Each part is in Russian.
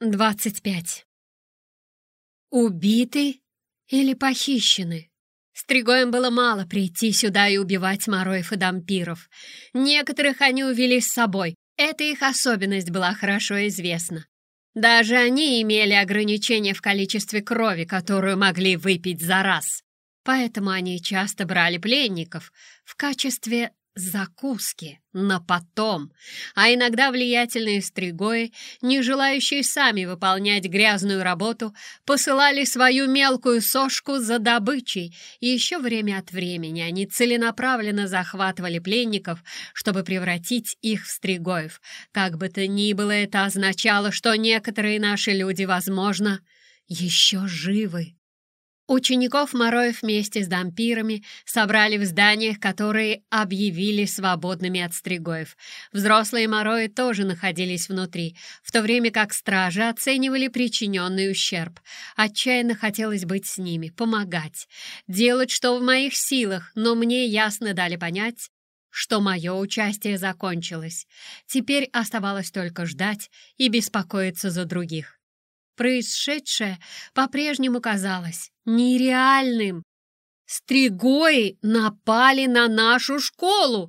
25. Убиты или похищены? Стригоем было мало прийти сюда и убивать мороев и дампиров. Некоторых они увели с собой. Эта их особенность была хорошо известна. Даже они имели ограничения в количестве крови, которую могли выпить за раз. Поэтому они часто брали пленников в качестве закуски на потом, а иногда влиятельные стригои, не желающие сами выполнять грязную работу, посылали свою мелкую сошку за добычей, и еще время от времени они целенаправленно захватывали пленников, чтобы превратить их в стригоев. Как бы то ни было, это означало, что некоторые наши люди, возможно, еще живы. Учеников Мороев вместе с дампирами собрали в зданиях, которые объявили свободными от стригоев. Взрослые Морои тоже находились внутри, в то время как стражи оценивали причиненный ущерб. Отчаянно хотелось быть с ними, помогать, делать, что в моих силах, но мне ясно дали понять, что мое участие закончилось. Теперь оставалось только ждать и беспокоиться за других. Происшедшее по-прежнему казалось нереальным. Стригои напали на нашу школу.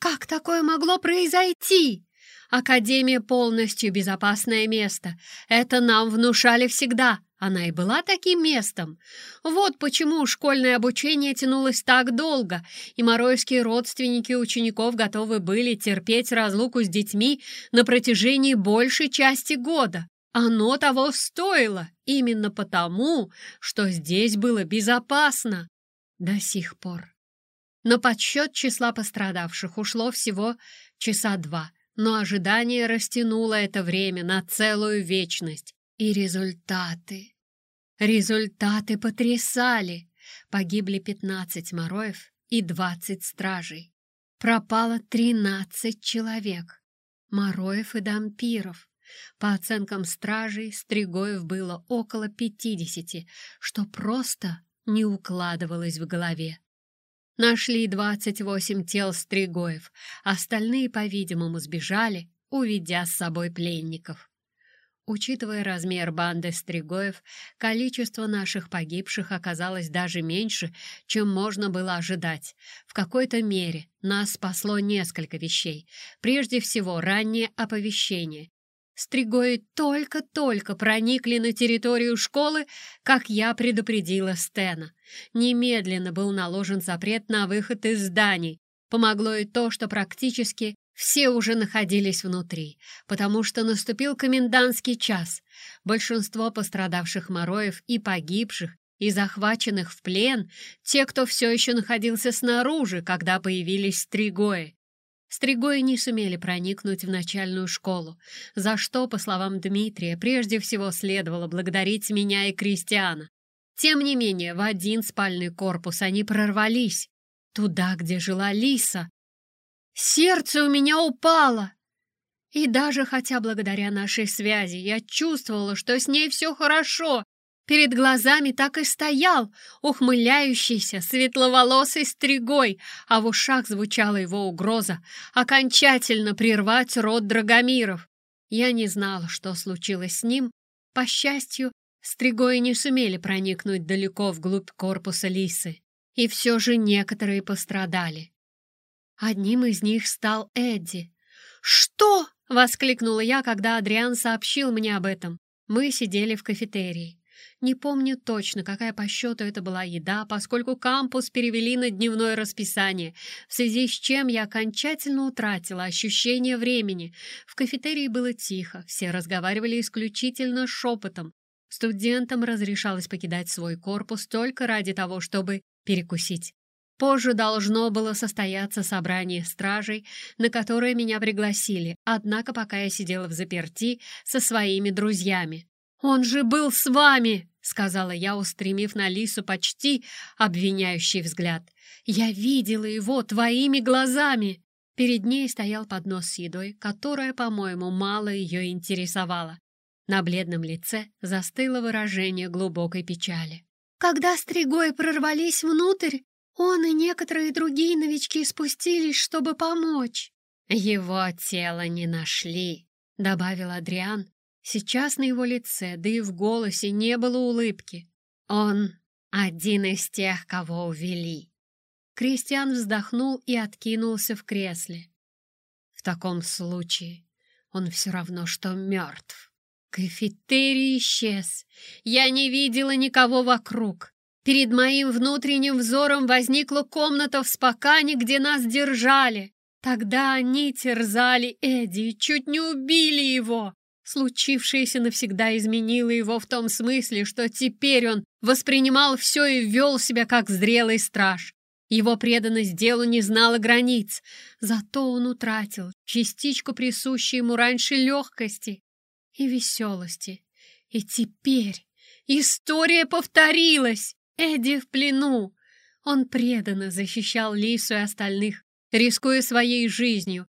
Как такое могло произойти? Академия полностью безопасное место. Это нам внушали всегда. Она и была таким местом. Вот почему школьное обучение тянулось так долго, и моройские родственники учеников готовы были терпеть разлуку с детьми на протяжении большей части года. Оно того стоило именно потому, что здесь было безопасно до сих пор. На подсчет числа пострадавших ушло всего часа два, но ожидание растянуло это время на целую вечность. И результаты... Результаты потрясали. Погибли 15 мороев и 20 стражей. Пропало 13 человек. Мороев и дампиров. По оценкам стражей, Стригоев было около пятидесяти, что просто не укладывалось в голове. Нашли двадцать восемь тел Стригоев, остальные, по-видимому, сбежали, уведя с собой пленников. Учитывая размер банды Стригоев, количество наших погибших оказалось даже меньше, чем можно было ожидать. В какой-то мере нас спасло несколько вещей. Прежде всего, раннее оповещение Стригои только-только проникли на территорию школы, как я предупредила Стена. Немедленно был наложен запрет на выход из зданий. Помогло и то, что практически все уже находились внутри, потому что наступил комендантский час. Большинство пострадавших мороев и погибших и захваченных в плен, те, кто все еще находился снаружи, когда появились стригои. Стригои не сумели проникнуть в начальную школу, за что, по словам Дмитрия, прежде всего следовало благодарить меня и Кристиана. Тем не менее, в один спальный корпус они прорвались, туда, где жила Лиса. Сердце у меня упало! И даже хотя благодаря нашей связи я чувствовала, что с ней все хорошо, Перед глазами так и стоял ухмыляющийся светловолосый стригой, а в ушах звучала его угроза окончательно прервать род Драгомиров. Я не знала, что случилось с ним. По счастью, стригои не сумели проникнуть далеко вглубь корпуса лисы, и все же некоторые пострадали. Одним из них стал Эдди. «Что?» — воскликнула я, когда Адриан сообщил мне об этом. Мы сидели в кафетерии. Не помню точно, какая по счету это была еда, поскольку кампус перевели на дневное расписание, в связи с чем я окончательно утратила ощущение времени. В кафетерии было тихо, все разговаривали исключительно шепотом. Студентам разрешалось покидать свой корпус только ради того, чтобы перекусить. Позже должно было состояться собрание стражей, на которое меня пригласили, однако пока я сидела в заперти со своими друзьями. «Он же был с вами!» — сказала я, устремив на Лису почти обвиняющий взгляд. «Я видела его твоими глазами!» Перед ней стоял поднос с едой, которая, по-моему, мало ее интересовала. На бледном лице застыло выражение глубокой печали. Когда стригои прорвались внутрь, он и некоторые другие новички спустились, чтобы помочь. «Его тело не нашли», — добавил Адриан, Сейчас на его лице, да и в голосе не было улыбки. Он один из тех, кого увели. Кристиан вздохнул и откинулся в кресле. В таком случае он все равно, что мертв. Кафетерий исчез. Я не видела никого вокруг. Перед моим внутренним взором возникла комната в спакане, где нас держали. Тогда они терзали Эдди, чуть не убили его. Случившееся навсегда изменило его в том смысле, что теперь он воспринимал все и вел себя как зрелый страж. Его преданность делу не знала границ, зато он утратил частичку присущей ему раньше легкости и веселости. И теперь история повторилась. Эдди в плену. Он преданно защищал Лису и остальных, рискуя своей жизнью.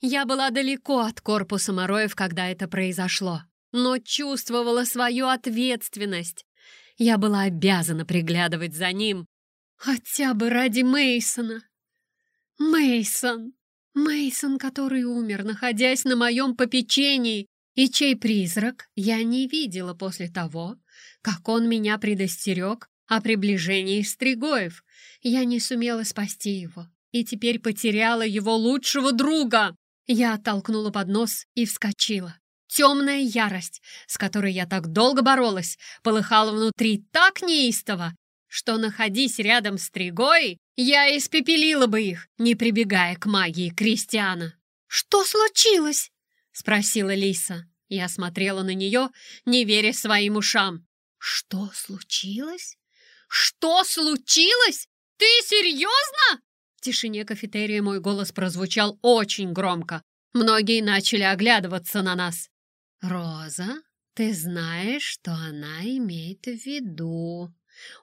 Я была далеко от корпуса Мороев, когда это произошло, но чувствовала свою ответственность. Я была обязана приглядывать за ним, хотя бы ради Мейсона. Мейсон, Мейсон, который умер, находясь на моем попечении, и чей призрак я не видела после того, как он меня предостерег о приближении Стригоев. Я не сумела спасти его и теперь потеряла его лучшего друга. Я оттолкнула поднос и вскочила. Темная ярость, с которой я так долго боролась, полыхала внутри так неистово, что, находись рядом с Тригой, я испепелила бы их, не прибегая к магии Кристиана. «Что случилось?» — спросила Лиса. Я смотрела на нее, не веря своим ушам. «Что случилось? Что случилось? Ты серьезно?» В тишине кафетерия мой голос прозвучал очень громко. Многие начали оглядываться на нас. «Роза, ты знаешь, что она имеет в виду?»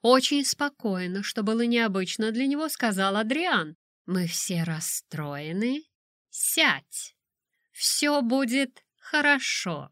Очень спокойно, что было необычно для него, сказал Адриан. «Мы все расстроены. Сядь. Все будет хорошо».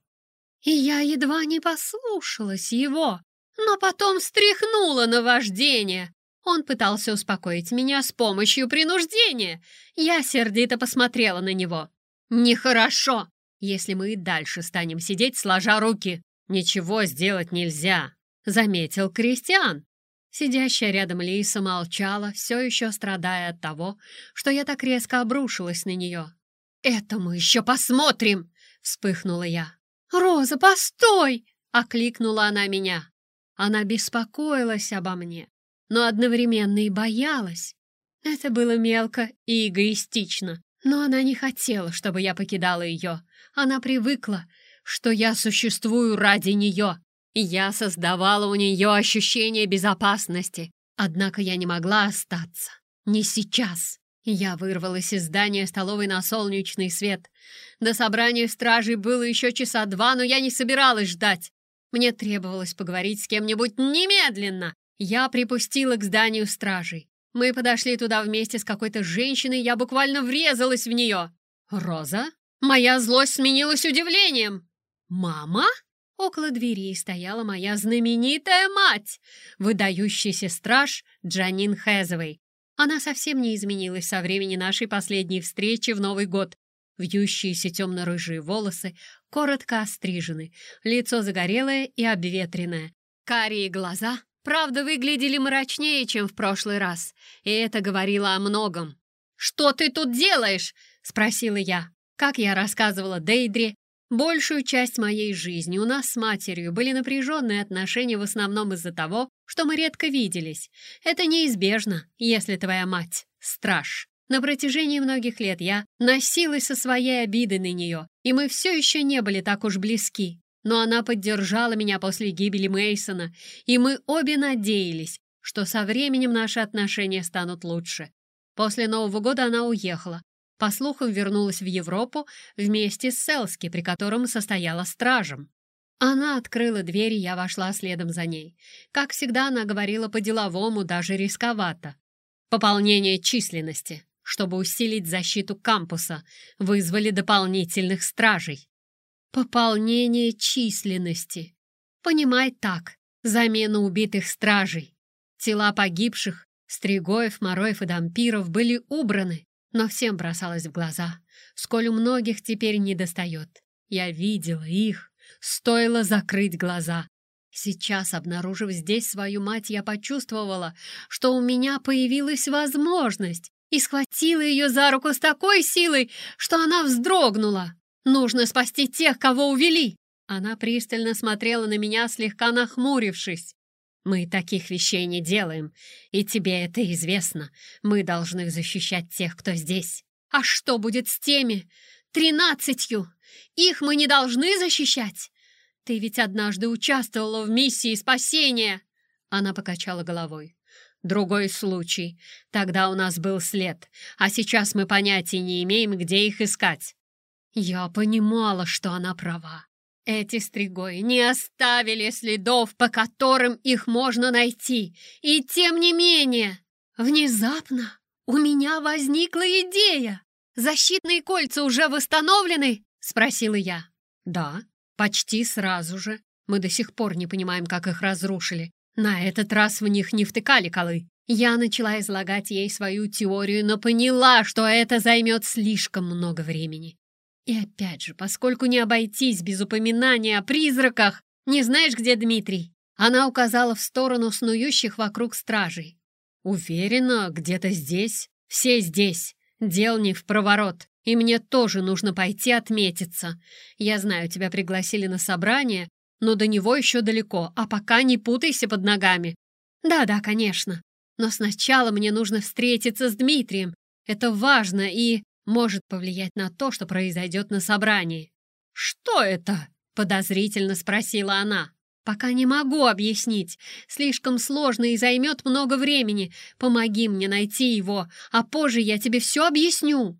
И я едва не послушалась его, но потом стряхнула на вождение. Он пытался успокоить меня с помощью принуждения. Я сердито посмотрела на него. «Нехорошо, если мы и дальше станем сидеть, сложа руки. Ничего сделать нельзя», — заметил Кристиан. Сидящая рядом Лиса молчала, все еще страдая от того, что я так резко обрушилась на нее. «Это мы еще посмотрим!» — вспыхнула я. «Роза, постой!» — окликнула она меня. Она беспокоилась обо мне, но одновременно и боялась. Это было мелко и эгоистично, но она не хотела, чтобы я покидала ее. Она привыкла, что я существую ради нее. Я создавала у нее ощущение безопасности, однако я не могла остаться. Не сейчас. Я вырвалась из здания столовой на солнечный свет. До собрания стражей было еще часа два, но я не собиралась ждать. Мне требовалось поговорить с кем-нибудь немедленно. Я припустила к зданию стражей. Мы подошли туда вместе с какой-то женщиной, я буквально врезалась в нее. «Роза?» Моя злость сменилась удивлением. «Мама?» Около двери стояла моя знаменитая мать, выдающийся страж Джанин Хэзовой. Она совсем не изменилась со времени нашей последней встречи в Новый год. Вьющиеся темно-рыжие волосы, коротко острижены, лицо загорелое и обветренное. Карие глаза, правда, выглядели мрачнее, чем в прошлый раз, и это говорило о многом. «Что ты тут делаешь?» — спросила я. Как я рассказывала Дейдре, Большую часть моей жизни у нас с матерью были напряженные отношения в основном из-за того, что мы редко виделись. Это неизбежно, если твоя мать — страж. На протяжении многих лет я носилась со своей обидой на нее, и мы все еще не были так уж близки. Но она поддержала меня после гибели Мейсона, и мы обе надеялись, что со временем наши отношения станут лучше. После Нового года она уехала, по слухам, вернулась в Европу вместе с Селски, при котором состояла стражем. Она открыла дверь, и я вошла следом за ней. Как всегда, она говорила по-деловому, даже рисковато. Пополнение численности, чтобы усилить защиту кампуса, вызвали дополнительных стражей. Пополнение численности. Понимай так, замена убитых стражей. Тела погибших, Стригоев, Мороев и Дампиров были убраны, но всем бросалось в глаза, сколь у многих теперь недостает. Я видела их, стоило закрыть глаза. Сейчас, обнаружив здесь свою мать, я почувствовала, что у меня появилась возможность, и схватила ее за руку с такой силой, что она вздрогнула. «Нужно спасти тех, кого увели!» Она пристально смотрела на меня, слегка нахмурившись. «Мы таких вещей не делаем, и тебе это известно. Мы должны защищать тех, кто здесь». «А что будет с теми? Тринадцатью? Их мы не должны защищать? Ты ведь однажды участвовала в миссии спасения!» Она покачала головой. Другой случай. Тогда у нас был след, а сейчас мы понятия не имеем, где их искать. Я понимала, что она права. Эти стригои не оставили следов, по которым их можно найти. И тем не менее, внезапно у меня возникла идея. «Защитные кольца уже восстановлены?» — спросила я. «Да, почти сразу же. Мы до сих пор не понимаем, как их разрушили. На этот раз в них не втыкали колы. Я начала излагать ей свою теорию, но поняла, что это займет слишком много времени. И опять же, поскольку не обойтись без упоминания о призраках, не знаешь, где Дмитрий? Она указала в сторону снующих вокруг стражей. Уверена, где-то здесь. Все здесь. Дел не в проворот. И мне тоже нужно пойти отметиться. Я знаю, тебя пригласили на собрание, но до него еще далеко, а пока не путайся под ногами. Да-да, конечно. Но сначала мне нужно встретиться с Дмитрием. Это важно и может повлиять на то, что произойдет на собрании. «Что это?» — подозрительно спросила она. «Пока не могу объяснить. Слишком сложно и займет много времени. Помоги мне найти его, а позже я тебе все объясню».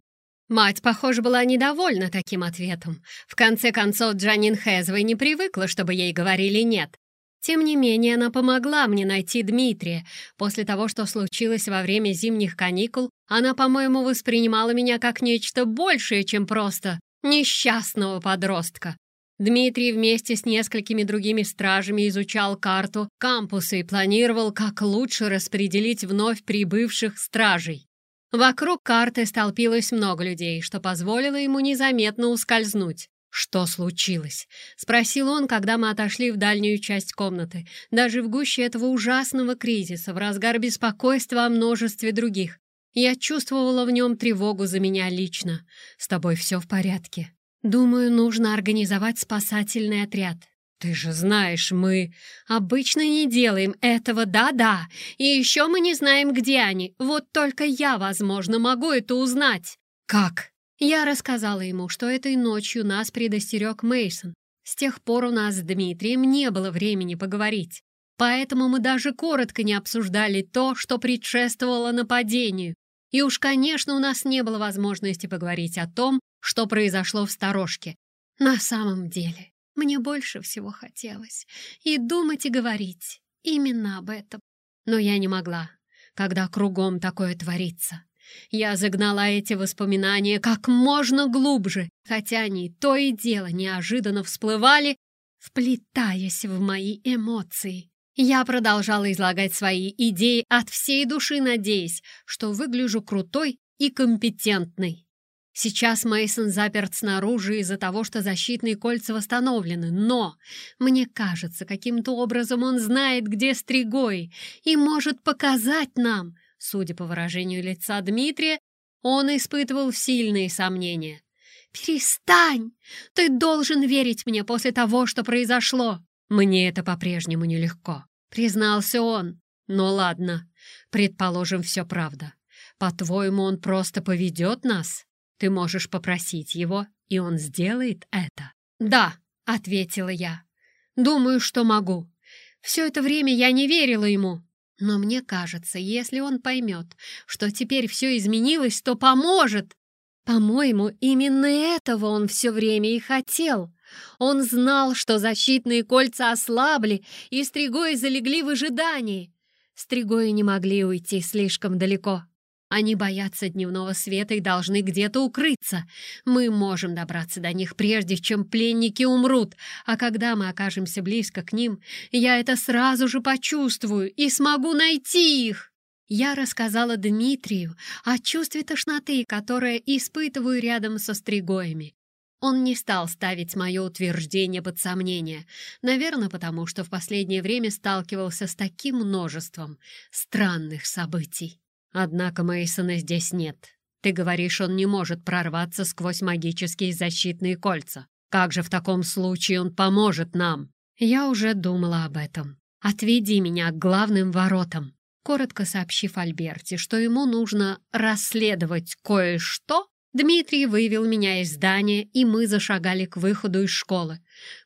Мать, похоже, была недовольна таким ответом. В конце концов, Джанин Хэзвей не привыкла, чтобы ей говорили «нет». Тем не менее, она помогла мне найти Дмитрия. После того, что случилось во время зимних каникул, она, по-моему, воспринимала меня как нечто большее, чем просто несчастного подростка. Дмитрий вместе с несколькими другими стражами изучал карту кампуса и планировал, как лучше распределить вновь прибывших стражей. Вокруг карты столпилось много людей, что позволило ему незаметно ускользнуть. «Что случилось?» — спросил он, когда мы отошли в дальнюю часть комнаты. Даже в гуще этого ужасного кризиса, в разгар беспокойства о множестве других. Я чувствовала в нем тревогу за меня лично. «С тобой все в порядке?» «Думаю, нужно организовать спасательный отряд. «Ты же знаешь, мы обычно не делаем этого, да-да, и еще мы не знаем, где они. Вот только я, возможно, могу это узнать». «Как?» Я рассказала ему, что этой ночью нас предостерег Мейсон. С тех пор у нас с Дмитрием не было времени поговорить. Поэтому мы даже коротко не обсуждали то, что предшествовало нападению. И уж, конечно, у нас не было возможности поговорить о том, что произошло в сторожке. На самом деле, мне больше всего хотелось и думать, и говорить именно об этом. Но я не могла, когда кругом такое творится. Я загнала эти воспоминания как можно глубже, хотя они то и дело неожиданно всплывали, вплетаясь в мои эмоции. Я продолжала излагать свои идеи от всей души, надеясь, что выгляжу крутой и компетентной. Сейчас Мейсон заперт снаружи из-за того, что защитные кольца восстановлены, но, мне кажется, каким-то образом он знает, где Стригой, и может показать нам. Судя по выражению лица Дмитрия, он испытывал сильные сомнения. «Перестань! Ты должен верить мне после того, что произошло!» «Мне это по-прежнему нелегко», — признался он. «Ну ладно, предположим, все правда. По-твоему, он просто поведет нас?» Ты можешь попросить его, и он сделает это». «Да», — ответила я. «Думаю, что могу. Все это время я не верила ему. Но мне кажется, если он поймет, что теперь все изменилось, то поможет. По-моему, именно этого он все время и хотел. Он знал, что защитные кольца ослабли, и стригои залегли в ожидании. Стригои не могли уйти слишком далеко. Они боятся дневного света и должны где-то укрыться. Мы можем добраться до них, прежде чем пленники умрут, а когда мы окажемся близко к ним, я это сразу же почувствую и смогу найти их. Я рассказала Дмитрию о чувстве тошноты, которое испытываю рядом со стригоями. Он не стал ставить мое утверждение под сомнение, наверное, потому что в последнее время сталкивался с таким множеством странных событий. Однако Мейсона здесь нет. Ты говоришь, он не может прорваться сквозь магические защитные кольца. Как же в таком случае он поможет нам? Я уже думала об этом. Отведи меня к главным воротам. Коротко сообщив Альберте, что ему нужно расследовать кое-что, Дмитрий вывел меня из здания, и мы зашагали к выходу из школы.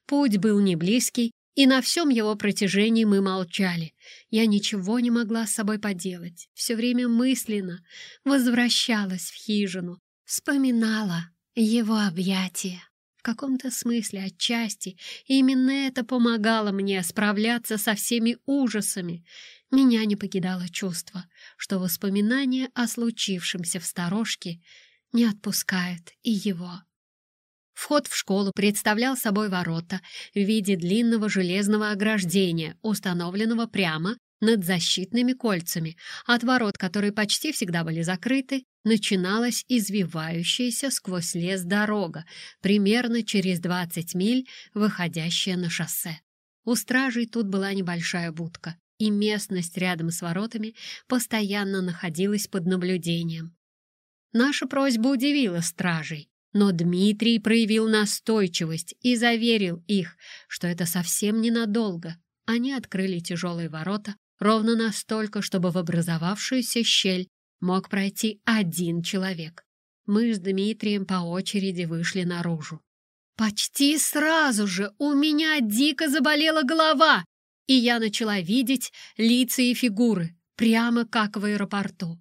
Путь был не близкий, и на всем его протяжении мы молчали. Я ничего не могла с собой поделать. Все время мысленно возвращалась в хижину, вспоминала его объятия. В каком-то смысле, отчасти, именно это помогало мне справляться со всеми ужасами. Меня не покидало чувство, что воспоминания о случившемся в сторожке — не отпускает и его. Вход в школу представлял собой ворота в виде длинного железного ограждения, установленного прямо над защитными кольцами. От ворот, которые почти всегда были закрыты, начиналась извивающаяся сквозь лес дорога, примерно через 20 миль, выходящая на шоссе. У стражей тут была небольшая будка, и местность рядом с воротами постоянно находилась под наблюдением. Наша просьба удивила стражей, но Дмитрий проявил настойчивость и заверил их, что это совсем ненадолго. Они открыли тяжелые ворота ровно настолько, чтобы в образовавшуюся щель мог пройти один человек. Мы с Дмитрием по очереди вышли наружу. Почти сразу же у меня дико заболела голова, и я начала видеть лица и фигуры, прямо как в аэропорту.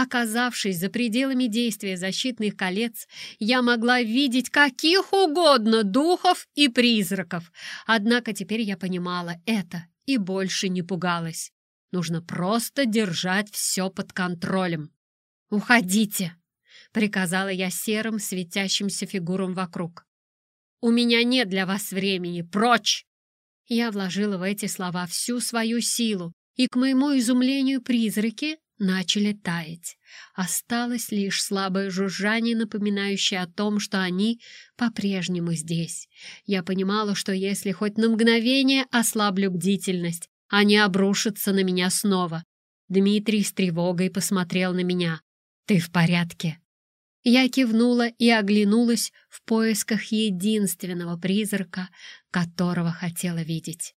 Оказавшись за пределами действия защитных колец, я могла видеть каких угодно духов и призраков. Однако теперь я понимала это и больше не пугалась. Нужно просто держать все под контролем. «Уходите!» — приказала я серым светящимся фигурам вокруг. «У меня нет для вас времени! Прочь!» Я вложила в эти слова всю свою силу, и, к моему изумлению, призраки начали таять. Осталось лишь слабое жужжание, напоминающее о том, что они по-прежнему здесь. Я понимала, что если хоть на мгновение ослаблю бдительность, они обрушатся на меня снова. Дмитрий с тревогой посмотрел на меня. «Ты в порядке?» Я кивнула и оглянулась в поисках единственного призрака, которого хотела видеть.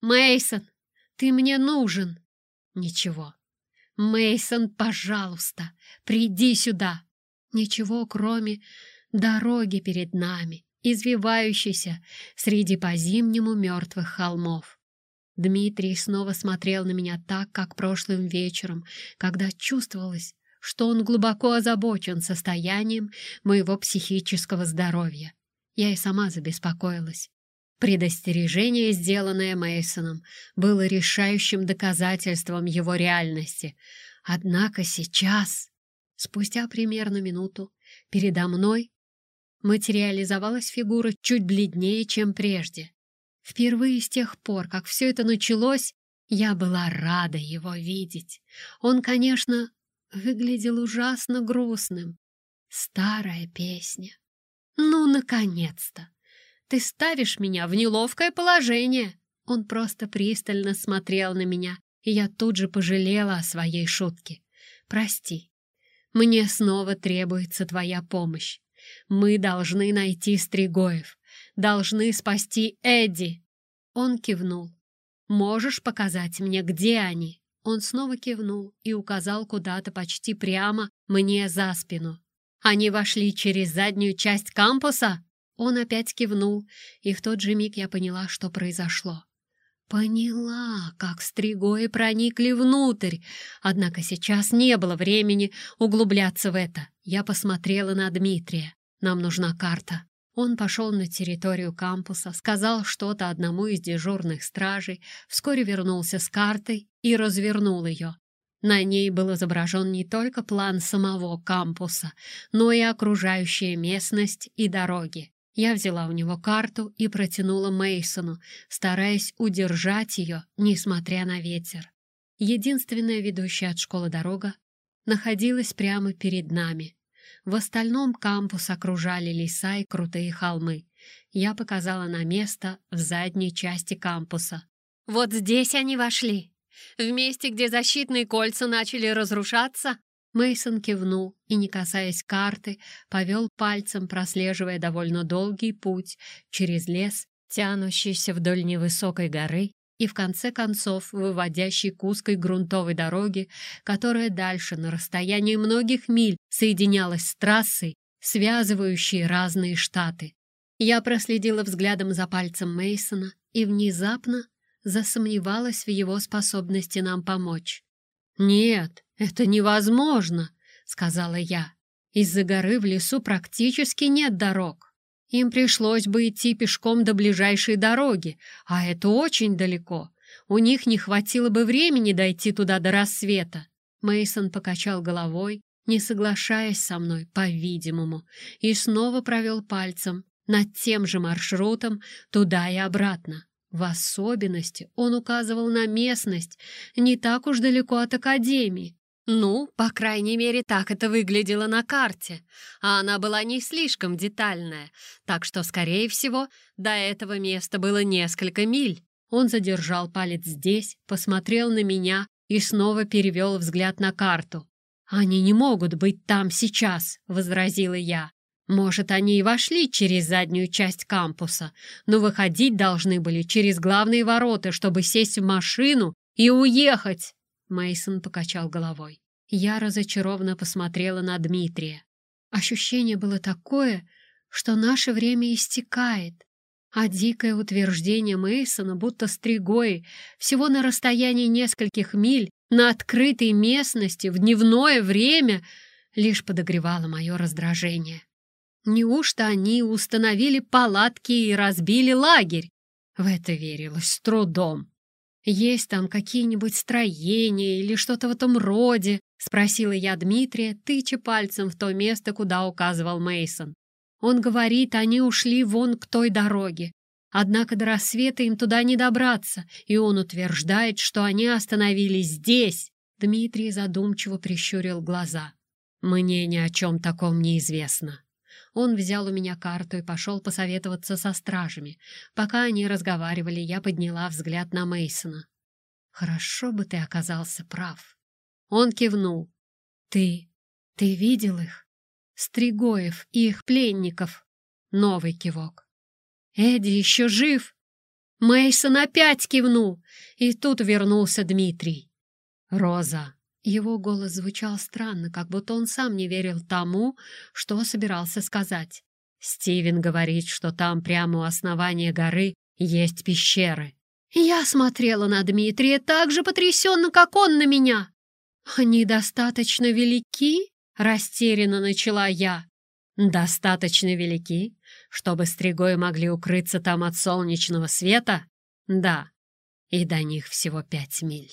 Мейсон, ты мне нужен!» «Ничего, Мейсон, пожалуйста, приди сюда. Ничего, кроме дороги перед нами, извивающейся среди по-зимнему мертвых холмов. Дмитрий снова смотрел на меня так, как прошлым вечером, когда чувствовалось, что он глубоко озабочен состоянием моего психического здоровья. Я и сама забеспокоилась. Предостережение, сделанное Мейсоном, было решающим доказательством его реальности. Однако сейчас, спустя примерно минуту, передо мной материализовалась фигура чуть бледнее, чем прежде. Впервые с тех пор, как все это началось, я была рада его видеть. Он, конечно, выглядел ужасно грустным. Старая песня. Ну, наконец-то! Ты ставишь меня в неловкое положение!» Он просто пристально смотрел на меня, и я тут же пожалела о своей шутке. «Прости, мне снова требуется твоя помощь. Мы должны найти Стригоев, должны спасти Эдди!» Он кивнул. «Можешь показать мне, где они?» Он снова кивнул и указал куда-то почти прямо мне за спину. «Они вошли через заднюю часть кампуса?» Он опять кивнул, и в тот же миг я поняла, что произошло. Поняла, как стригои проникли внутрь, однако сейчас не было времени углубляться в это. Я посмотрела на Дмитрия. Нам нужна карта. Он пошел на территорию кампуса, сказал что-то одному из дежурных стражей, вскоре вернулся с картой и развернул ее. На ней был изображен не только план самого кампуса, но и окружающая местность и дороги. Я взяла у него карту и протянула Мейсону, стараясь удержать ее, несмотря на ветер. Единственная ведущая от школы дорога находилась прямо перед нами. В остальном кампус окружали леса и крутые холмы. Я показала на место в задней части кампуса. «Вот здесь они вошли. В месте, где защитные кольца начали разрушаться?» Мейсон кивнул и, не касаясь карты, повел пальцем, прослеживая довольно долгий путь через лес, тянущийся вдоль невысокой горы и, в конце концов, выводящий к узкой грунтовой дороге, которая дальше, на расстоянии многих миль, соединялась с трассой, связывающей разные штаты. Я проследила взглядом за пальцем Мейсона и внезапно засомневалась в его способности нам помочь. «Нет, это невозможно», — сказала я. «Из-за горы в лесу практически нет дорог. Им пришлось бы идти пешком до ближайшей дороги, а это очень далеко. У них не хватило бы времени дойти туда до рассвета». Мейсон покачал головой, не соглашаясь со мной, по-видимому, и снова провел пальцем над тем же маршрутом туда и обратно. В особенности он указывал на местность не так уж далеко от Академии. Ну, по крайней мере, так это выглядело на карте, а она была не слишком детальная, так что, скорее всего, до этого места было несколько миль. Он задержал палец здесь, посмотрел на меня и снова перевел взгляд на карту. «Они не могут быть там сейчас», — возразила я. Может, они и вошли через заднюю часть кампуса, но выходить должны были через главные ворота, чтобы сесть в машину и уехать. Мейсон покачал головой. Я разочарованно посмотрела на Дмитрия. Ощущение было такое, что наше время истекает, а дикое утверждение Мейсона, будто стригой, всего на расстоянии нескольких миль, на открытой местности, в дневное время, лишь подогревало мое раздражение. Неужто они установили палатки и разбили лагерь? В это верилось с трудом. «Есть там какие-нибудь строения или что-то в этом роде?» — спросила я Дмитрия, тыча пальцем в то место, куда указывал Мейсон. Он говорит, они ушли вон к той дороге. Однако до рассвета им туда не добраться, и он утверждает, что они остановились здесь. Дмитрий задумчиво прищурил глаза. «Мне ни о чем таком не известно». Он взял у меня карту и пошел посоветоваться со стражами. Пока они разговаривали, я подняла взгляд на Мейсона. «Хорошо бы ты оказался прав». Он кивнул. «Ты... ты видел их? Стригоев и их пленников?» Новый кивок. «Эдди еще жив?» Мейсон опять кивнул, и тут вернулся Дмитрий. «Роза, его голос звучал странно, как будто он сам не верил тому, что собирался сказать. Стивен говорит, что там прямо у основания горы есть пещеры. Я смотрела на Дмитрия так же потрясенно, как он на меня. «Они достаточно велики?» — растерянно начала я. «Достаточно велики, чтобы стригои могли укрыться там от солнечного света?» «Да, и до них всего пять миль».